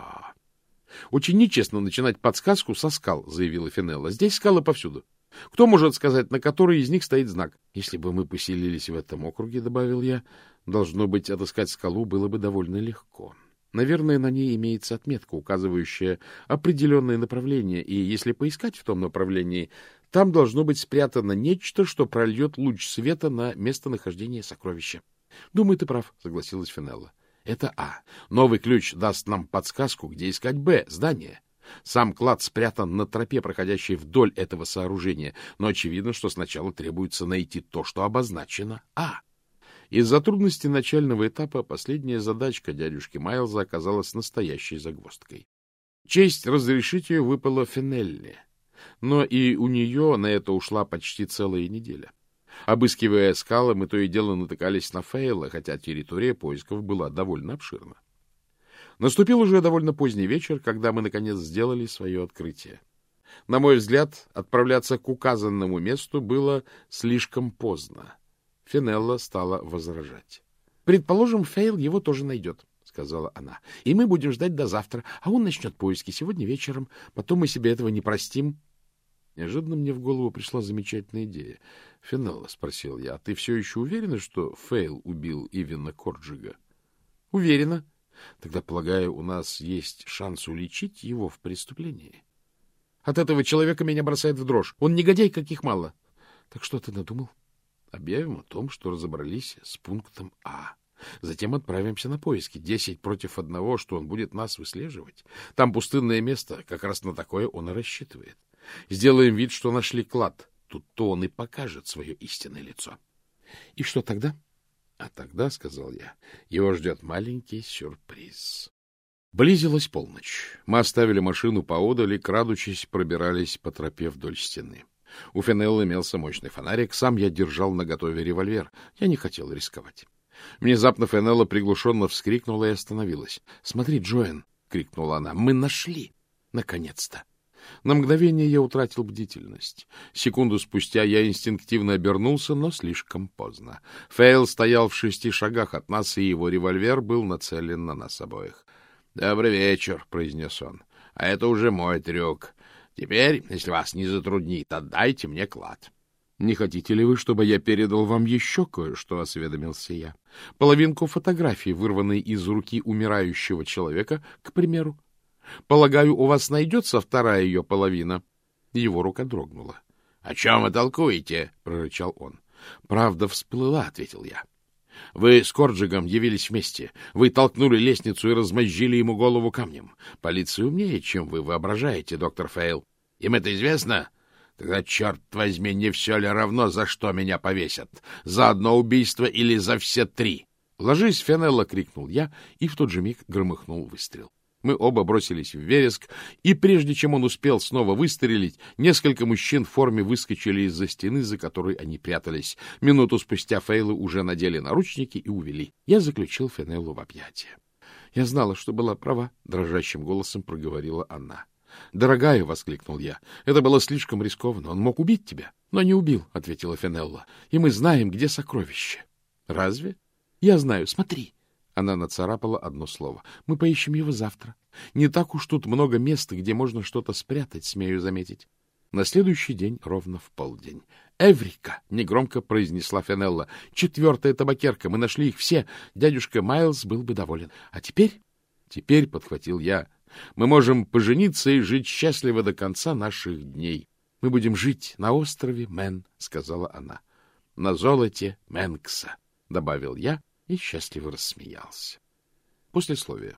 Очень нечестно начинать подсказку со скал, заявила Финелла. Здесь скалы повсюду. Кто может сказать, на которой из них стоит знак? Если бы мы поселились в этом округе, — добавил я, — должно быть, отыскать скалу было бы довольно легко. Наверное, на ней имеется отметка, указывающая определенное направление, и если поискать в том направлении, там должно быть спрятано нечто, что прольет луч света на местонахождение сокровища. — Думаю, ты прав, — согласилась Финелла. — Это А. Новый ключ даст нам подсказку, где искать Б, здание. Сам клад спрятан на тропе, проходящей вдоль этого сооружения, но очевидно, что сначала требуется найти то, что обозначено А. Из-за трудности начального этапа последняя задачка дядюшки Майлза оказалась настоящей загвоздкой. Честь разрешить ее выпала Фенелли, но и у нее на это ушла почти целая неделя. Обыскивая скалы, мы то и дело натыкались на Фейла, хотя территория поисков была довольно обширна. Наступил уже довольно поздний вечер, когда мы, наконец, сделали свое открытие. На мой взгляд, отправляться к указанному месту было слишком поздно. Финелла стала возражать. — Предположим, Фейл его тоже найдет, — сказала она. — И мы будем ждать до завтра, а он начнет поиски сегодня вечером. Потом мы себе этого не простим. Неожиданно мне в голову пришла замечательная идея. — Финелла, — спросил я, — а ты все еще уверена, что Фейл убил Ивина Корджига? — Уверена. — Тогда, полагаю, у нас есть шанс уличить его в преступлении. От этого человека меня бросает в дрожь. Он негодяй, каких мало. Так что ты надумал? Объявим о том, что разобрались с пунктом А. Затем отправимся на поиски. Десять против одного, что он будет нас выслеживать. Там пустынное место, как раз на такое он и рассчитывает. Сделаем вид, что нашли клад. Тут-то он и покажет свое истинное лицо. И что тогда? А тогда, — сказал я, — его ждет маленький сюрприз. Близилась полночь. Мы оставили машину поодаль и, крадучись, пробирались по тропе вдоль стены. У Фенелла имелся мощный фонарик, сам я держал наготове револьвер. Я не хотел рисковать. Внезапно Фенелла приглушенно вскрикнула и остановилась. — Смотри, Джоэн! — крикнула она. — Мы нашли! Наконец-то! На мгновение я утратил бдительность. Секунду спустя я инстинктивно обернулся, но слишком поздно. Фейл стоял в шести шагах от нас, и его револьвер был нацелен на нас обоих. — Добрый вечер, — произнес он. — А это уже мой трюк. Теперь, если вас не затруднит, отдайте мне клад. — Не хотите ли вы, чтобы я передал вам еще кое-что? — осведомился я. — Половинку фотографии, вырванной из руки умирающего человека, к примеру. Полагаю, у вас найдется вторая ее половина? Его рука дрогнула. — О чем вы толкуете? — прорычал он. — Правда всплыла, — ответил я. — Вы с Корджигом явились вместе. Вы толкнули лестницу и размозжили ему голову камнем. Полиция умнее, чем вы воображаете, доктор Фейл. Им это известно? Тогда, черт возьми, не все ли равно, за что меня повесят? За одно убийство или за все три? — Ложись, Фенелла! — крикнул я, и в тот же миг громыхнул выстрел. Мы оба бросились в вереск, и прежде чем он успел снова выстрелить, несколько мужчин в форме выскочили из-за стены, за которой они прятались. Минуту спустя Фейлы уже надели наручники и увели. Я заключил Фенеллу в объятия. — Я знала, что была права, — дрожащим голосом проговорила она. — Дорогая, — воскликнул я, — это было слишком рискованно. Он мог убить тебя. — Но не убил, — ответила Фенелла. — И мы знаем, где сокровище. — Разве? — Я знаю. Смотри. Она нацарапала одно слово. — Мы поищем его завтра. Не так уж тут много мест, где можно что-то спрятать, смею заметить. На следующий день ровно в полдень. «Эврика!» — негромко произнесла Фенелла. «Четвертая табакерка. Мы нашли их все. Дядюшка Майлз был бы доволен. А теперь...» «Теперь», — подхватил я, — «мы можем пожениться и жить счастливо до конца наших дней. Мы будем жить на острове Мэн», — сказала она. «На золоте Мэнкса», — добавил я и счастливо рассмеялся. Послесловие.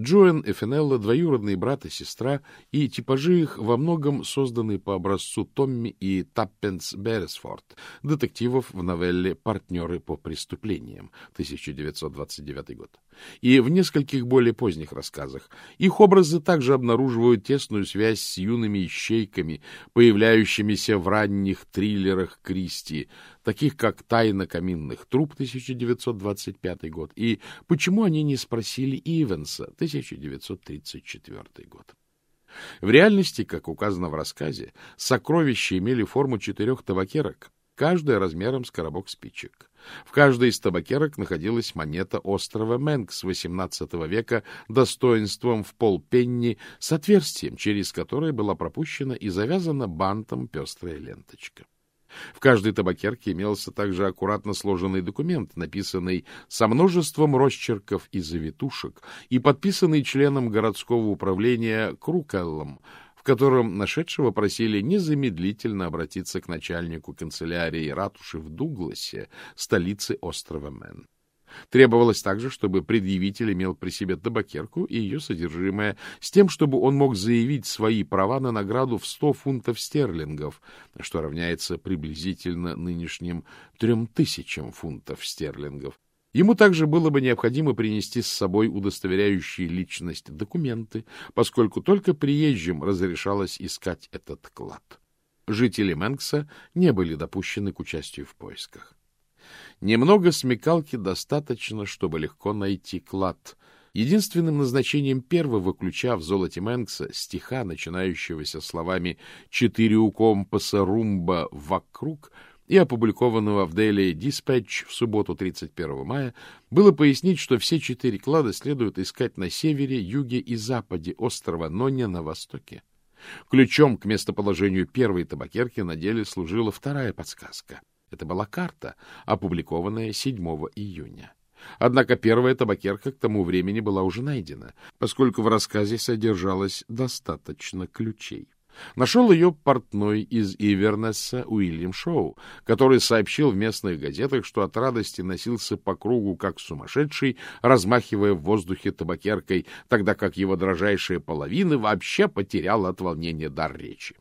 Джоэн и Фенелла — двоюродные брат и сестра, и типажи их во многом созданы по образцу Томми и Таппенс Берресфорд, детективов в новелле «Партнеры по преступлениям» 1929 год. И в нескольких более поздних рассказах их образы также обнаруживают тесную связь с юными ищейками, появляющимися в ранних триллерах Кристи, таких как «Тайна каминных труб» 1925 год и «Почему они не спросили Ивенса» 1934 год. В реальности, как указано в рассказе, сокровища имели форму четырех табакерок, каждая размером с коробок спичек. В каждой из табакерок находилась монета острова Мэнкс XVIII века достоинством в полпенни с отверстием, через которое была пропущена и завязана бантом пестрая ленточка. В каждой табакерке имелся также аккуратно сложенный документ, написанный со множеством росчерков и завитушек и подписанный членом городского управления Крукеллом, в котором нашедшего просили незамедлительно обратиться к начальнику канцелярии ратуши в Дугласе, столице острова Мэн. Требовалось также, чтобы предъявитель имел при себе табакерку и ее содержимое, с тем, чтобы он мог заявить свои права на награду в 100 фунтов стерлингов, что равняется приблизительно нынешним трем тысячам фунтов стерлингов. Ему также было бы необходимо принести с собой удостоверяющие личность документы, поскольку только приезжим разрешалось искать этот клад. Жители Мэнкса не были допущены к участию в поисках. Немного смекалки достаточно, чтобы легко найти клад. Единственным назначением первого ключа в золоте Мэнкса, стиха, начинающегося словами «четыре у компаса румба вокруг», и опубликованного в Daily Dispatch в субботу 31 мая, было пояснить, что все четыре клада следует искать на севере, юге и западе острова, но не на востоке. Ключом к местоположению первой табакерки на деле служила вторая подсказка — это была карта, опубликованная 7 июня. Однако первая табакерка к тому времени была уже найдена, поскольку в рассказе содержалось достаточно ключей. Нашел ее портной из Ивернесса Уильям Шоу, который сообщил в местных газетах, что от радости носился по кругу как сумасшедший, размахивая в воздухе табакеркой, тогда как его дрожайшая половина вообще потеряла от волнения дар речи.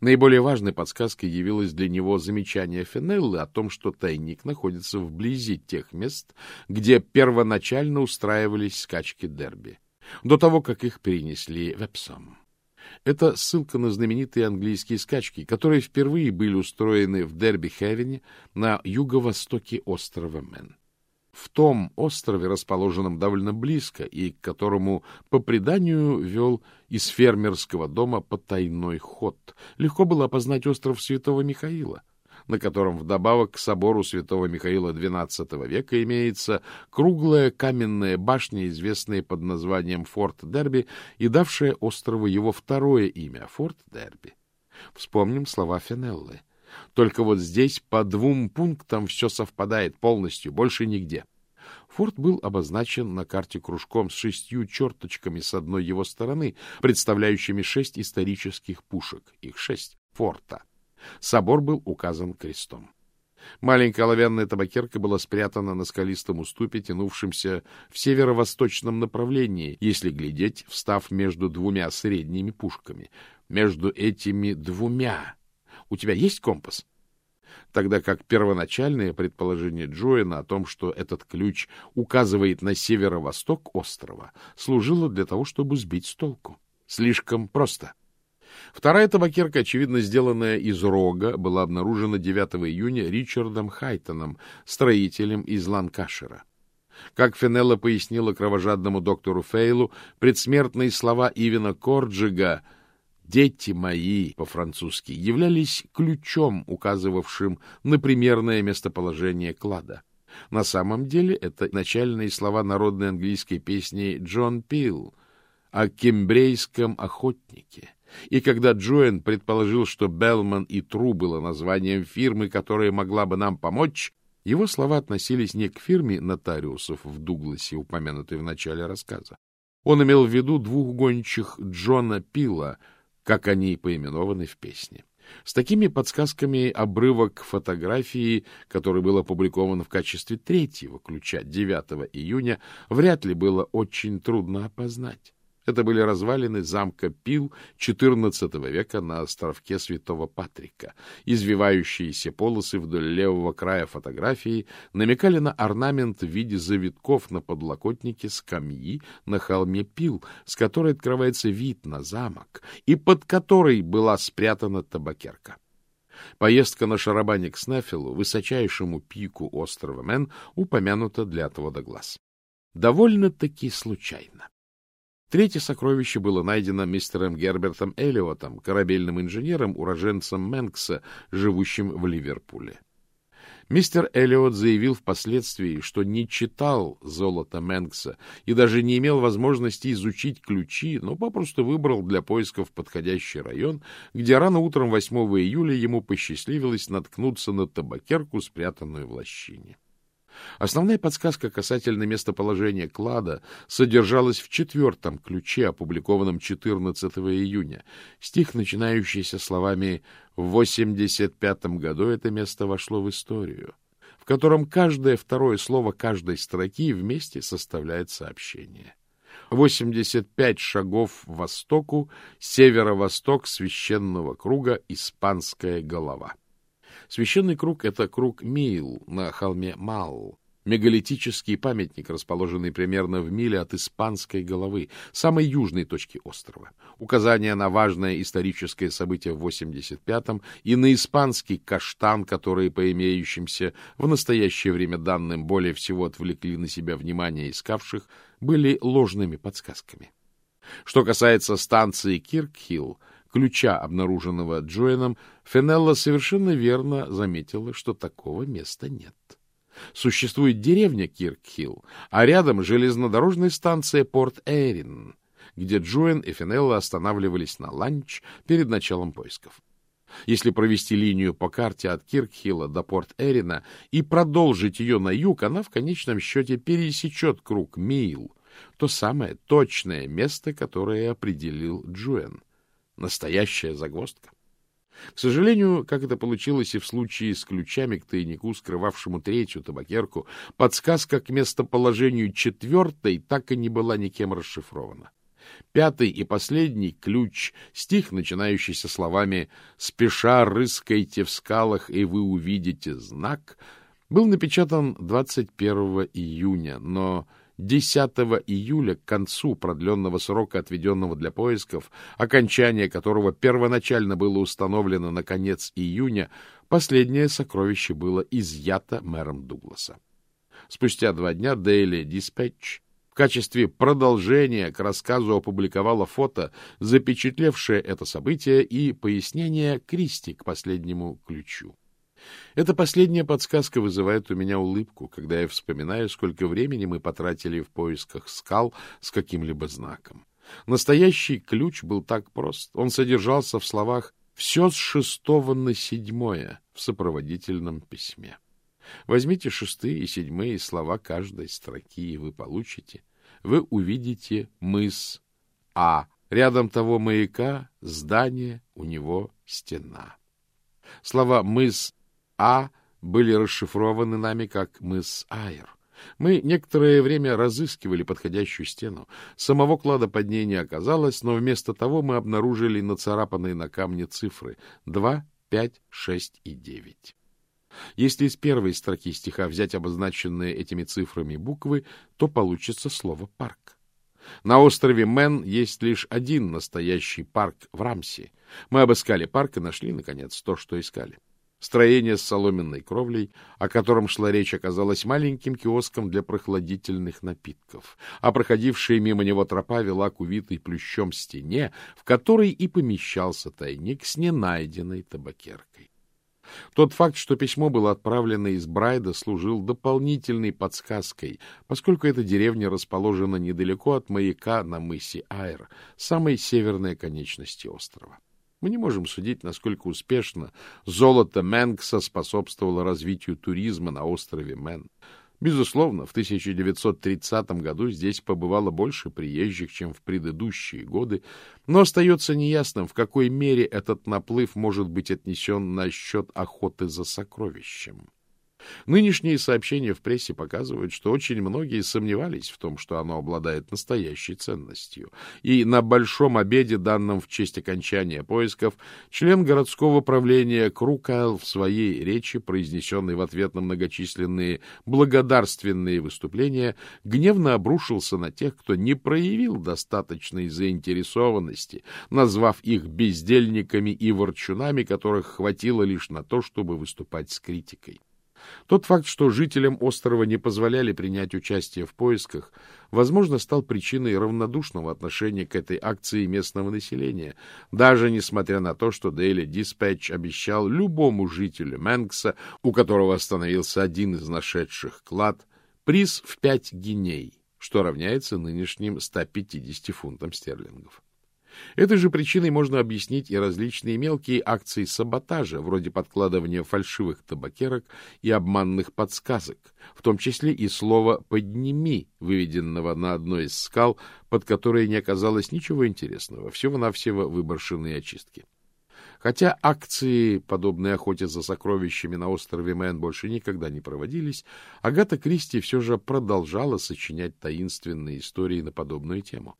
Наиболее важной подсказкой явилось для него замечание Фенеллы о том, что тайник находится вблизи тех мест, где первоначально устраивались скачки дерби, до того, как их перенесли в Эпсом. Это ссылка на знаменитые английские скачки, которые впервые были устроены в Дерби-Хевене на юго-востоке острова Мэн в том острове, расположенном довольно близко и к которому, по преданию, вел из фермерского дома потайной ход. Легко было опознать остров Святого Михаила, на котором вдобавок к собору Святого Михаила XII века имеется круглая каменная башня, известная под названием Форт Дерби и давшая острову его второе имя — Форт Дерби. Вспомним слова Фенеллы. Только вот здесь по двум пунктам все совпадает полностью, больше нигде. Форт был обозначен на карте кружком с шестью черточками с одной его стороны, представляющими шесть исторических пушек. Их шесть. Форта. Собор был указан крестом. Маленькая оловянная табакерка была спрятана на скалистом уступе, тянувшемся в северо-восточном направлении, если глядеть, встав между двумя средними пушками. Между этими двумя у тебя есть компас? Тогда как первоначальное предположение Джоэна о том, что этот ключ указывает на северо-восток острова, служило для того, чтобы сбить с толку. Слишком просто. Вторая табакерка, очевидно сделанная из рога, была обнаружена 9 июня Ричардом Хайтоном, строителем из Ланкашера. Как Фенелла пояснила кровожадному доктору Фейлу, предсмертные слова Ивена Корджига — «дети мои» по-французски являлись ключом, указывавшим на примерное местоположение клада. На самом деле это начальные слова народной английской песни «Джон Пил» о кембрейском охотнике. И когда Джоэн предположил, что Белман и Тру было названием фирмы, которая могла бы нам помочь, его слова относились не к фирме нотариусов в Дугласе, упомянутой в начале рассказа. Он имел в виду двух гончих Джона Пила — как они поименованы в песне. С такими подсказками обрывок фотографии, который был опубликован в качестве третьего ключа 9 июня, вряд ли было очень трудно опознать. Это были развалины замка Пил XIV века на островке Святого Патрика. Извивающиеся полосы вдоль левого края фотографии намекали на орнамент в виде завитков на подлокотнике скамьи на холме Пил, с которой открывается вид на замок, и под которой была спрятана табакерка. Поездка на шарабане к Снафилу, высочайшему пику острова Мэн, упомянута для отвода глаз. Довольно-таки случайно. Третье сокровище было найдено мистером Гербертом Эллиотом, корабельным инженером, уроженцем Мэнкса, живущим в Ливерпуле. Мистер Эллиот заявил впоследствии, что не читал «Золото Мэнкса» и даже не имел возможности изучить ключи, но попросту выбрал для поисков подходящий район, где рано утром 8 июля ему посчастливилось наткнуться на табакерку, спрятанную в лощине. Основная подсказка касательно местоположения клада содержалась в четвертом ключе, опубликованном 14 июня. Стих, начинающийся словами «В 85 году это место вошло в историю», в котором каждое второе слово каждой строки вместе составляет сообщение. 85 шагов востоку, северо-восток священного круга, испанская голова. Священный круг — это круг Мил на холме Мал, мегалитический памятник, расположенный примерно в миле от испанской головы, самой южной точки острова. Указание на важное историческое событие в 85-м и на испанский каштан, которые, по имеющимся в настоящее время данным, более всего отвлекли на себя внимание искавших, были ложными подсказками. Что касается станции Киркхилл, ключа, обнаруженного Джоэном, Фенелла совершенно верно заметила, что такого места нет. Существует деревня Киркхилл, а рядом железнодорожная станция Порт-Эрин, где Джоэн и Фенелла останавливались на ланч перед началом поисков. Если провести линию по карте от Киркхилла до Порт-Эрина и продолжить ее на юг, она в конечном счете пересечет круг Мейл, то самое точное место, которое определил Джоэн. Настоящая загвоздка. К сожалению, как это получилось и в случае с ключами к тайнику, скрывавшему третью табакерку, подсказка к местоположению четвертой так и не была никем расшифрована. Пятый и последний ключ, стих, начинающийся словами «Спеша рыскайте в скалах, и вы увидите знак», был напечатан 21 июня, но 10 июля, к концу продленного срока, отведенного для поисков, окончание которого первоначально было установлено на конец июня, последнее сокровище было изъято мэром Дугласа. Спустя два дня Daily Dispatch в качестве продолжения к рассказу опубликовала фото, запечатлевшее это событие, и пояснение Кристи к последнему ключу. Эта последняя подсказка вызывает у меня улыбку, когда я вспоминаю, сколько времени мы потратили в поисках скал с каким-либо знаком. Настоящий ключ был так прост. Он содержался в словах «все с шестого на седьмое» в сопроводительном письме. Возьмите шестые и седьмые слова каждой строки, и вы получите. Вы увидите мыс А. Рядом того маяка здание, у него стена. Слова «мыс а были расшифрованы нами как мыс Айр. Мы некоторое время разыскивали подходящую стену. Самого клада под ней не оказалось, но вместо того мы обнаружили нацарапанные на камне цифры 2, 5, 6 и 9. Если из первой строки стиха взять обозначенные этими цифрами буквы, то получится слово «парк». На острове Мэн есть лишь один настоящий парк в Рамсе. Мы обыскали парк и нашли, наконец, то, что искали. Строение с соломенной кровлей, о котором шла речь, оказалось маленьким киоском для прохладительных напитков, а проходившая мимо него тропа вела к увитой плющом стене, в которой и помещался тайник с ненайденной табакеркой. Тот факт, что письмо было отправлено из Брайда, служил дополнительной подсказкой, поскольку эта деревня расположена недалеко от маяка на мысе Айр, самой северной конечности острова. Мы не можем судить, насколько успешно золото Мэнкса способствовало развитию туризма на острове Мэн. Безусловно, в 1930 году здесь побывало больше приезжих, чем в предыдущие годы, но остается неясным, в какой мере этот наплыв может быть отнесен на счет охоты за сокровищем. Нынешние сообщения в прессе показывают, что очень многие сомневались в том, что оно обладает настоящей ценностью. И на большом обеде, данном в честь окончания поисков, член городского правления Крукайл в своей речи, произнесенной в ответ на многочисленные благодарственные выступления, гневно обрушился на тех, кто не проявил достаточной заинтересованности, назвав их бездельниками и ворчунами, которых хватило лишь на то, чтобы выступать с критикой. Тот факт, что жителям острова не позволяли принять участие в поисках, возможно, стал причиной равнодушного отношения к этой акции местного населения, даже несмотря на то, что Daily Dispatch обещал любому жителю Мэнкса, у которого остановился один из нашедших клад, приз в пять гиней, что равняется нынешним 150 фунтам стерлингов. Этой же причиной можно объяснить и различные мелкие акции саботажа, вроде подкладывания фальшивых табакерок и обманных подсказок, в том числе и слова «подними», выведенного на одной из скал, под которой не оказалось ничего интересного, всего-навсего выброшенные очистки. Хотя акции, подобные охоте за сокровищами на острове Мэн, больше никогда не проводились, Агата Кристи все же продолжала сочинять таинственные истории на подобную тему.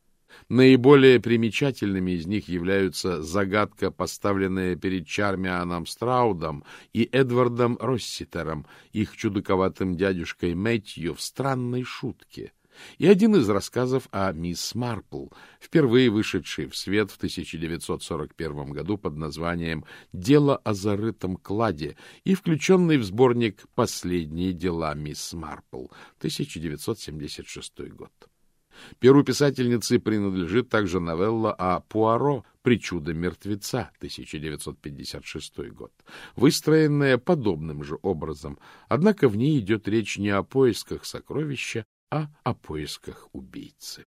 Наиболее примечательными из них являются загадка, поставленная перед Чармианом Страудом и Эдвардом Росситером, их чудаковатым дядюшкой Мэтью в странной шутке, и один из рассказов о мисс Марпл, впервые вышедший в свет в 1941 году под названием «Дело о зарытом кладе» и включенный в сборник «Последние дела мисс Марпл» 1976 год. Перу писательницы принадлежит также новелла о Пуаро «Причуда мертвеца» 1956 год, выстроенная подобным же образом, однако в ней идет речь не о поисках сокровища, а о поисках убийцы.